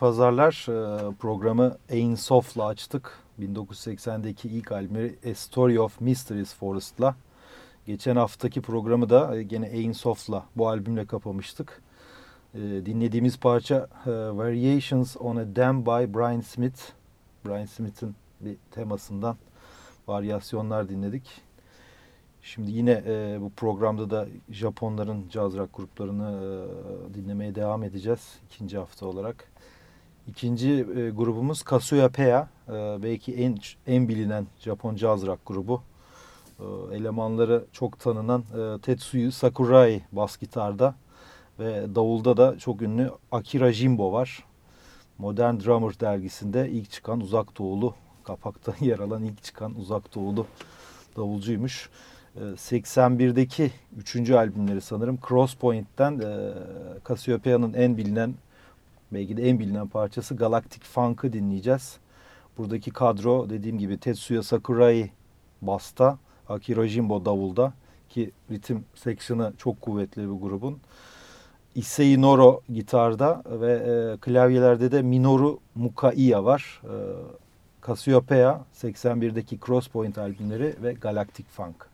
pazarlar. Ee, programı Ain Soft'la açtık. 1980'deki ilk albümü A Story of Mysteries Forest'la. Geçen haftaki programı da e, gene Ain Soft'la bu albümle kapamıştık. Ee, dinlediğimiz parça e, Variations on a Dam by Brian Smith. Brian Smith'in bir temasından varyasyonlar dinledik. Şimdi yine e, bu programda da Japonların caz rock gruplarını e, dinlemeye devam edeceğiz ikinci hafta olarak. İkinci e, grubumuz Cassiopeia. E, belki en en bilinen Japon caz rock grubu. E, elemanları çok tanınan e, Tetsuyu Sakurai bas gitarda ve davulda da çok ünlü Akira Jimbo var. Modern Drummer dergisinde ilk çıkan uzak doğulu kapakta yer alan ilk çıkan uzak doğulu davulcuymuş. 81'deki ee, üçüncü albümleri sanırım Crosspoint'ten e, Cassiopeia'nın en bilinen belki de en bilinen parçası Galactic Funk'ı dinleyeceğiz. Buradaki kadro dediğim gibi Tetsuya Sakurai basta, Akira Jimbo davulda ki ritim section'ı çok kuvvetli bir grubun. Issei Noro gitarda ve e, klavyelerde de Minoru Mukaiya var. E, Cassiopeia 81'deki Crosspoint albümleri ve Galactic Funk.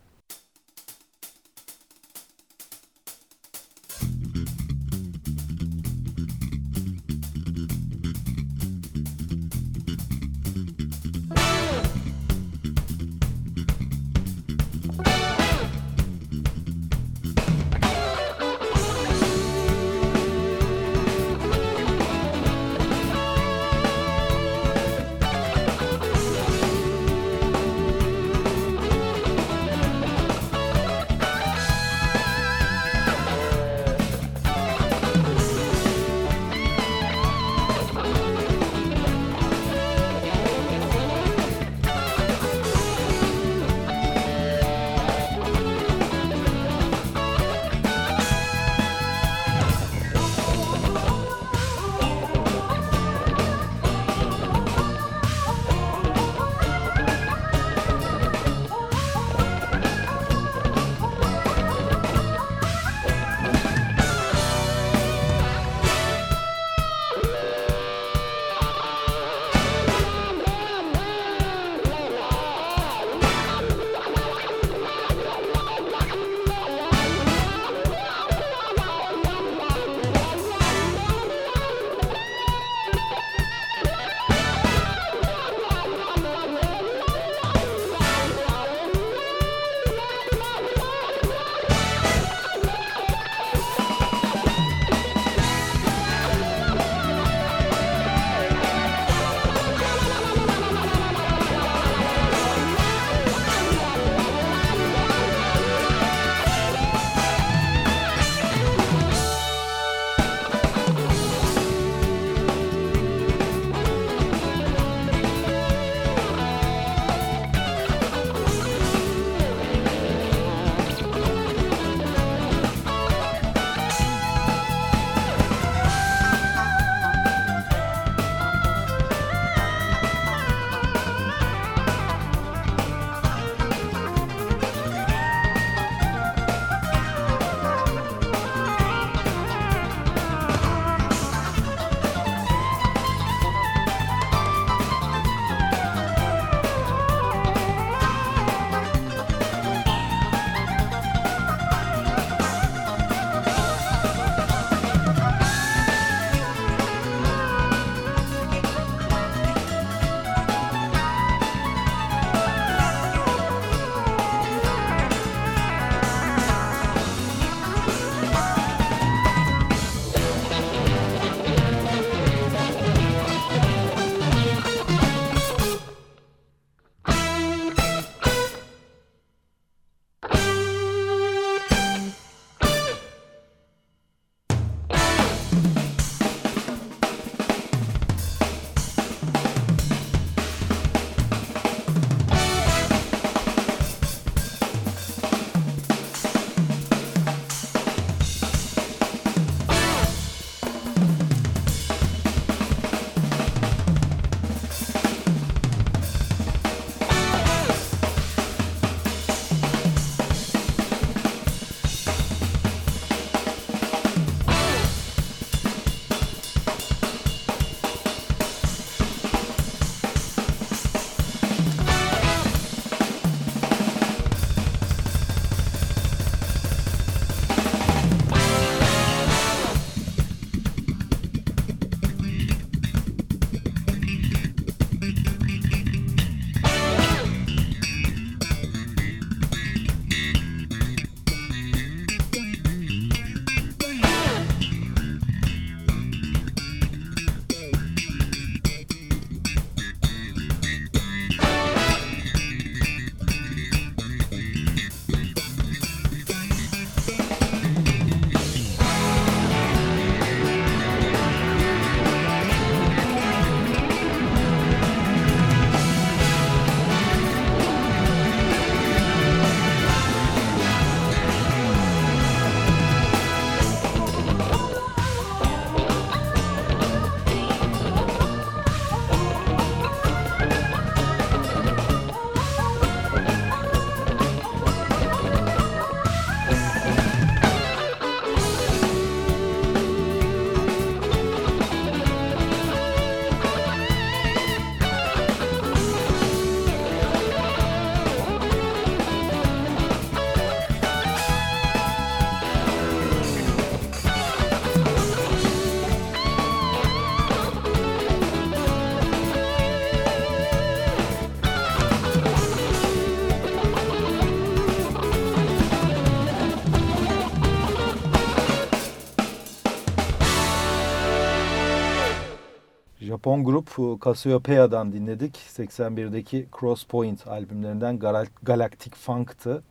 Japon grup Cassiopeia'dan dinledik. 81'deki Crosspoint albümlerinden Galactic Funk'tı.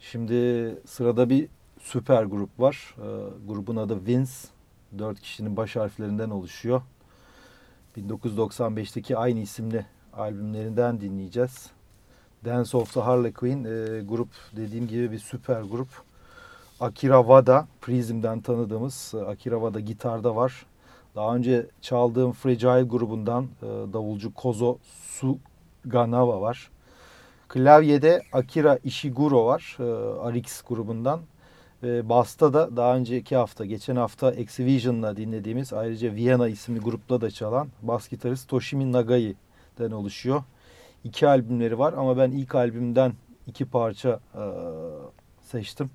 Şimdi sırada bir süper grup var. E, grubun adı Vince. Dört kişinin baş harflerinden oluşuyor. 1995'teki aynı isimli albümlerinden dinleyeceğiz. Dance of the Harlequin e, grup dediğim gibi bir süper grup. Akira Wada, Prism'den tanıdığımız e, Akira Wada gitarda var. Daha önce çaldığım Fragile grubundan e, davulcu Kozo Suganawa var. Klavyede Akira Ishiguro var, e, Arix grubundan. E, Basta da daha önceki hafta, geçen hafta Exhibition'la dinlediğimiz ayrıca Vienna isimli grupla da çalan bas gitarist Toshimi Nagai'den oluşuyor. İki albümleri var ama ben ilk albümden iki parça e, seçtim.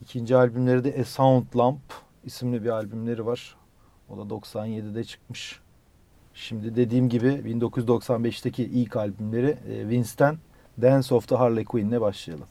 İkinci albümleri de A Sound Lamp isimli bir albümleri var. O da 97'de çıkmış. Şimdi dediğim gibi 1995'teki ilk albümleri e, Vince'den Dance of the Harley Quinn'le başlayalım.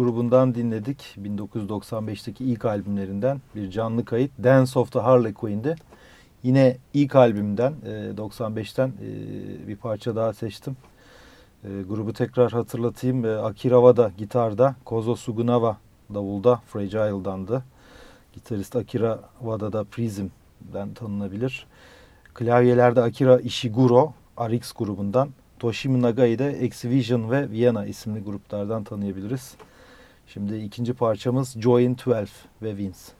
Grubundan dinledik. 1995'teki ilk albümlerinden bir canlı kayıt. Dance of the Harley. Yine ilk albümden 95'ten e, e, bir parça daha seçtim. E, grubu tekrar hatırlatayım. Akira Wada gitarda, Kozo Sugunava davulda, Fragile'dandı. Gitarist Akira Wada da Prism'den tanınabilir. Klavyelerde Akira Ishiguro, RX grubundan. Toshimi Nagai'yi de Exhibition ve Vienna isimli gruplardan tanıyabiliriz. Şimdi ikinci parçamız Join 12 ve Vince.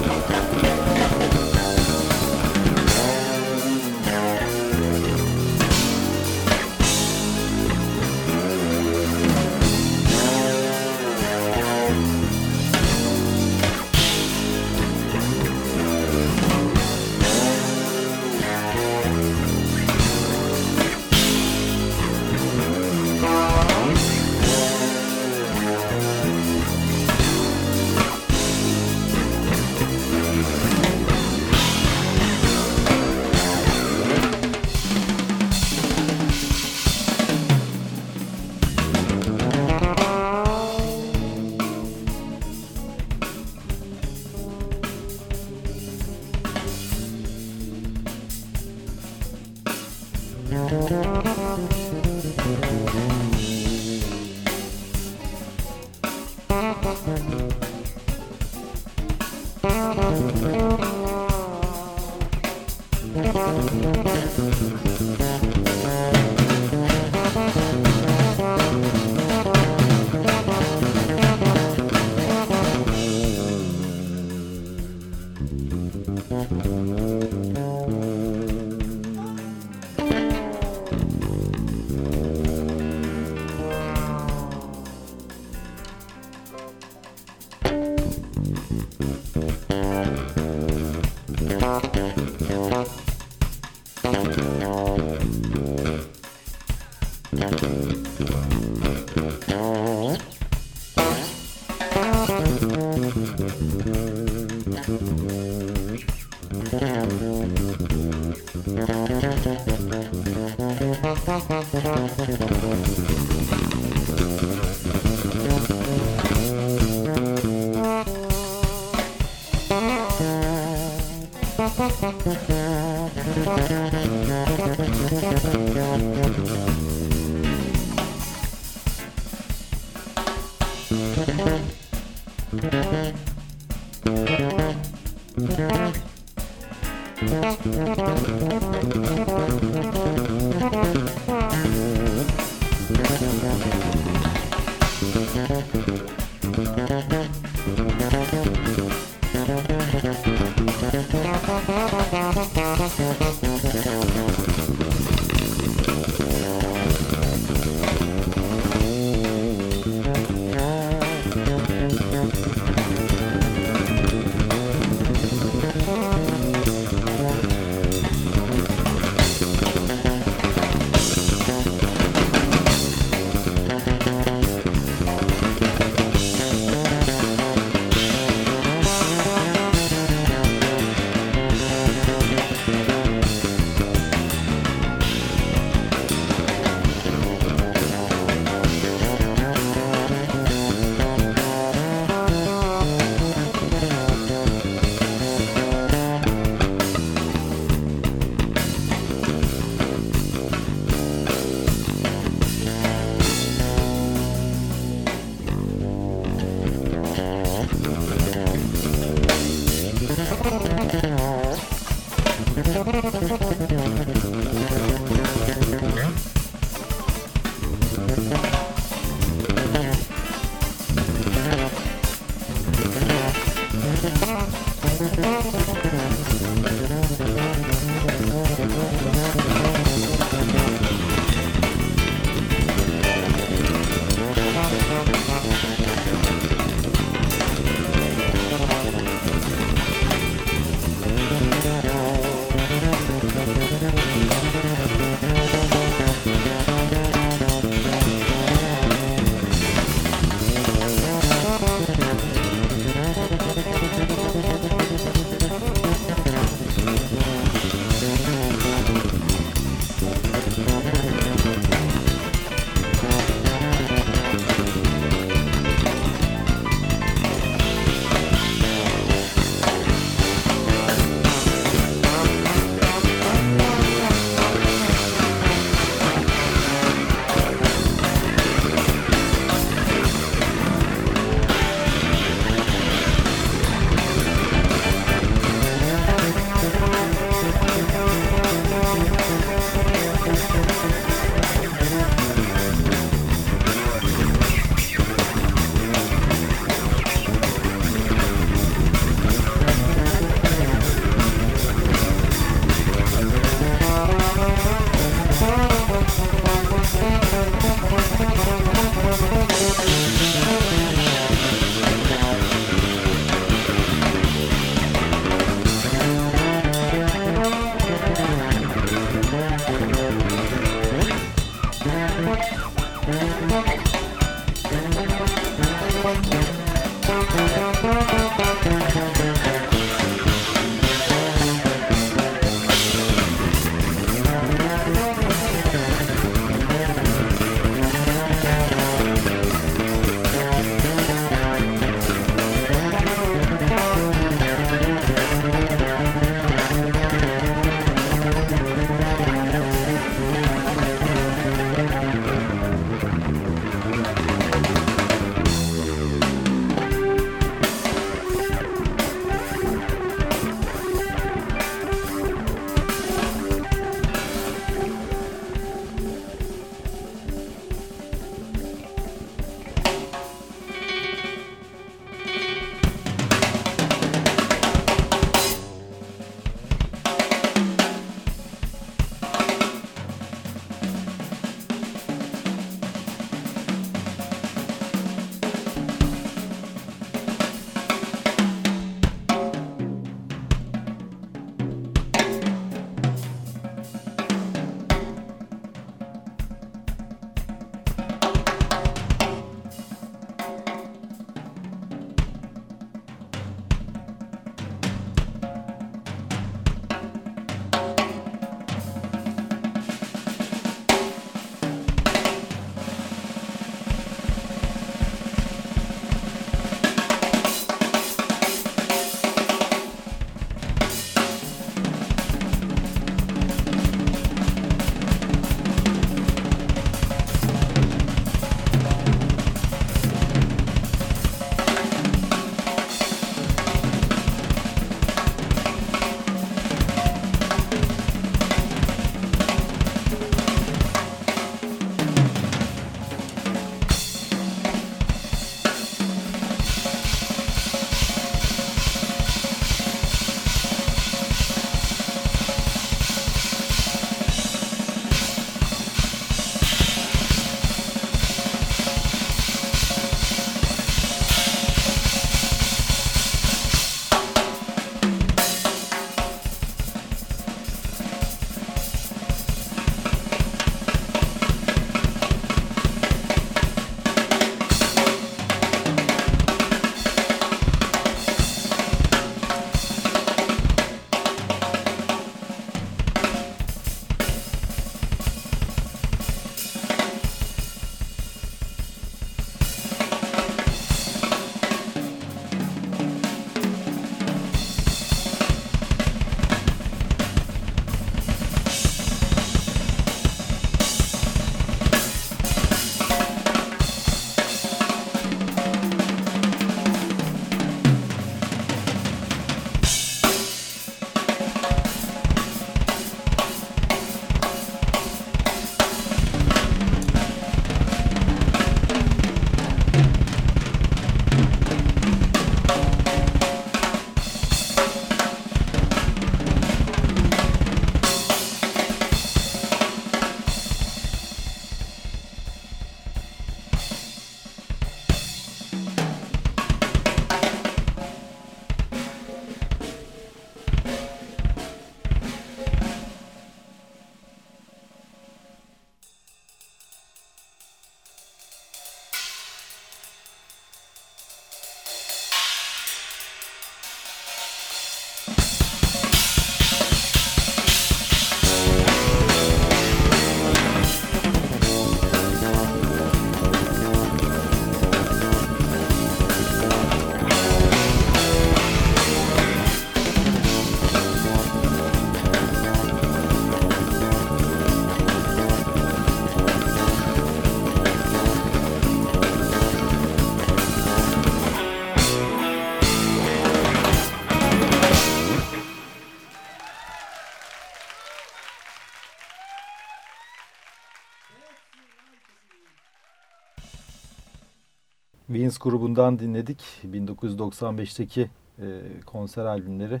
Vince grubundan dinledik. 1995'teki e, konser albümleri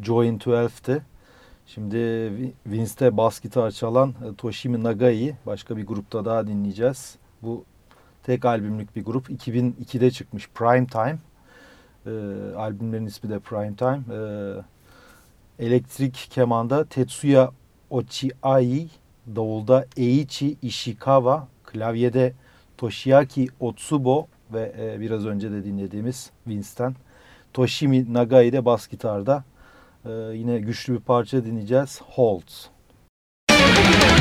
Joy in 12'ti. Şimdi Vince'te bas gitar çalan e, Toshimi Nagai'yi başka bir grupta daha dinleyeceğiz. Bu tek albümlük bir grup. 2002'de çıkmış Prime Time. E, albümlerin ismi de Prime Time. E, elektrik kemanda Tetsuya Ochiai, davulda Eiichi Ishikawa, klavyede Toshiaki Otsubo ve e, biraz önce de dinlediğimiz Vince'ten Toshimi Nagai de bas gitarda. E, yine güçlü bir parça dinleyeceğiz. Holtz. Bye.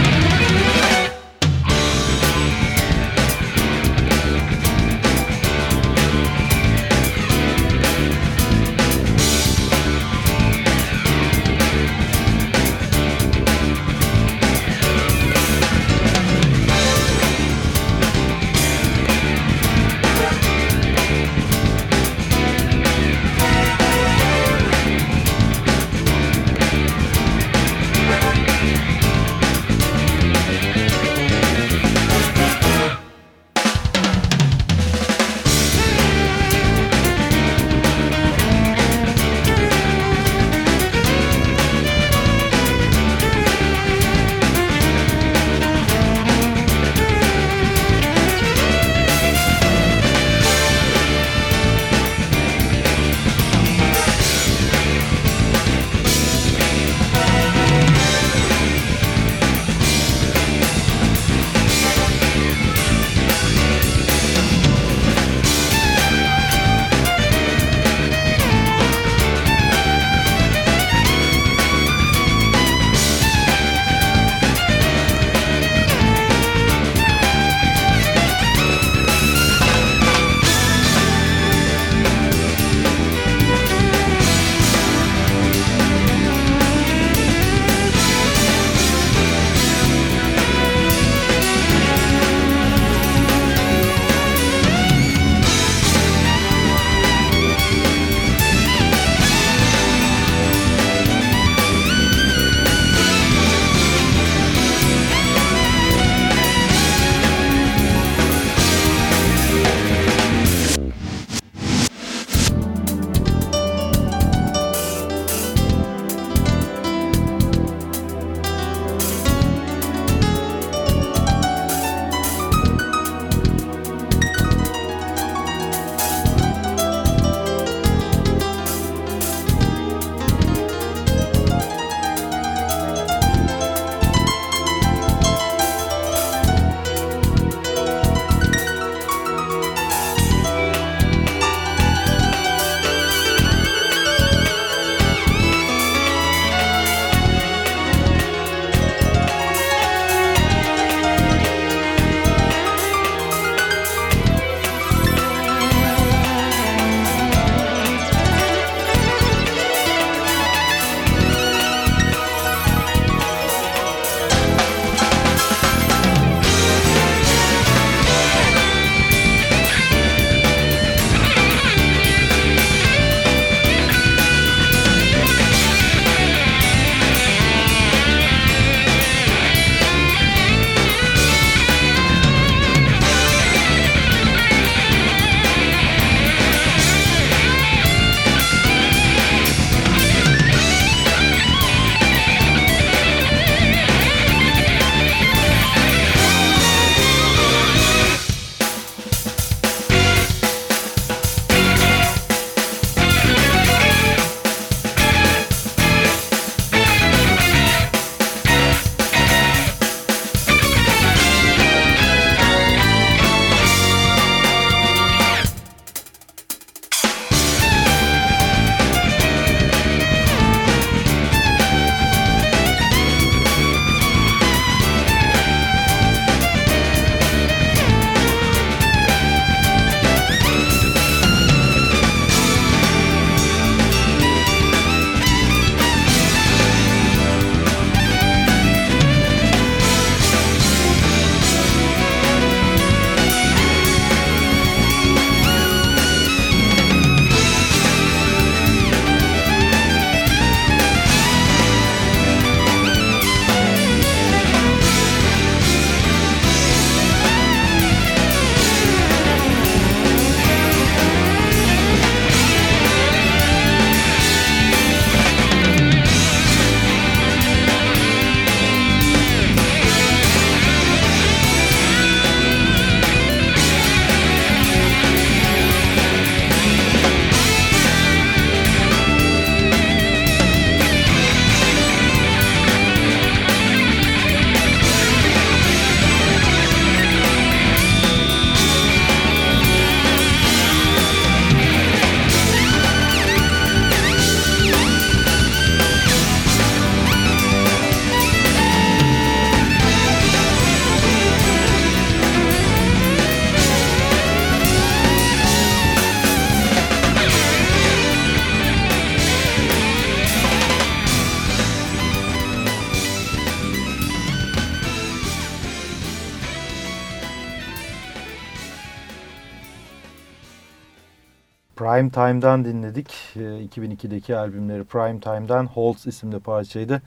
Prime Time'dan dinledik. 2002'deki albümleri Prime Time'dan Holtz isimli parçaydı.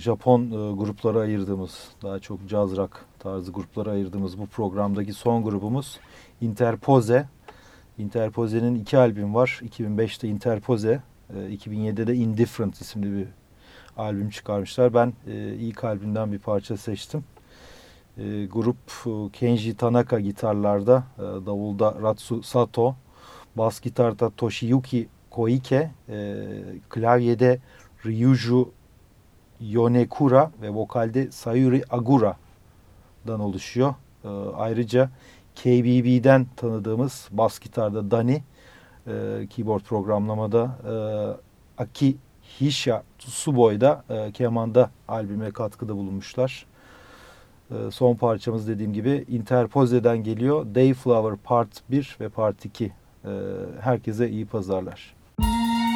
Japon gruplara ayırdığımız, daha çok jazz rock tarzı gruplara ayırdığımız bu programdaki son grubumuz Interpose. Interpose'nin iki albüm var. 2005'te Interpose, 2007'de de Indifferent isimli bir albüm çıkarmışlar. Ben ilk albümden bir parça seçtim. Grup Kenji Tanaka gitarlarda, davulda Ratsu Sato, bas gitarda Toshiyuki Koike, klavyede Ryuju Yonekura ve vokalde Sayuri Agura'dan oluşuyor. Ayrıca KBB'den tanıdığımız bas gitarda Dani, e, keyboard programlamada e, Aki Hisha Tsuboy'da e, kemanda albüme katkıda bulunmuşlar. E, son parçamız dediğim gibi Interpose'den geliyor. Dayflower Part 1 ve Part 2. E, herkese iyi pazarlar. 絡